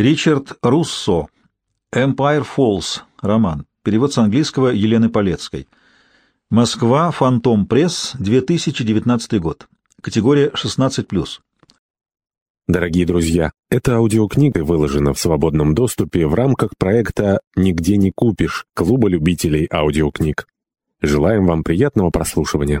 Ричард Руссо. Empire Falls. Роман. Перевод с английского Елены Полецкой. Москва. Фантом Пресс. 2019 год. Категория 16+. Дорогие друзья, эта аудиокнига выложена в свободном доступе в рамках проекта «Нигде не купишь» Клуба любителей аудиокниг. Желаем вам приятного прослушивания.